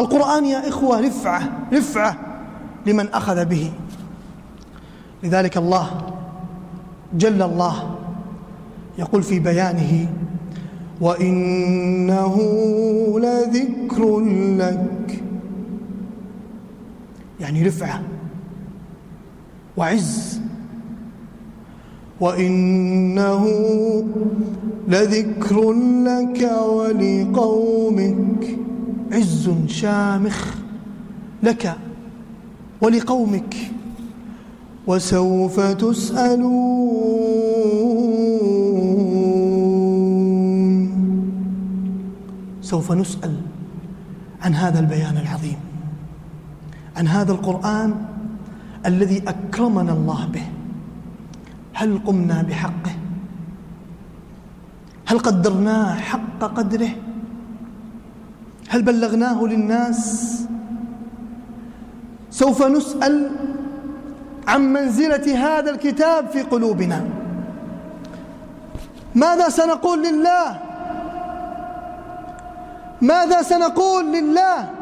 القرآن يا إخوة رفعة رفعة لمن أخذ به. لذلك الله جل الله يقول في بيانه وإنه لذكر لك. يعني رفعة وعز. وإنه لذكر لك ولقومك عز شامخ لك ولقومك وسوف تسألون. سوف نسأل عن هذا البيان العظيم عن هذا القرآن الذي أكرمنا الله به. هل قمنا بحقه؟ هل قدرناه حق قدره؟ هل بلغناه للناس؟ سوف نسأل عن منزلة هذا الكتاب في قلوبنا. ماذا سنقول لله؟ ماذا سنقول لله؟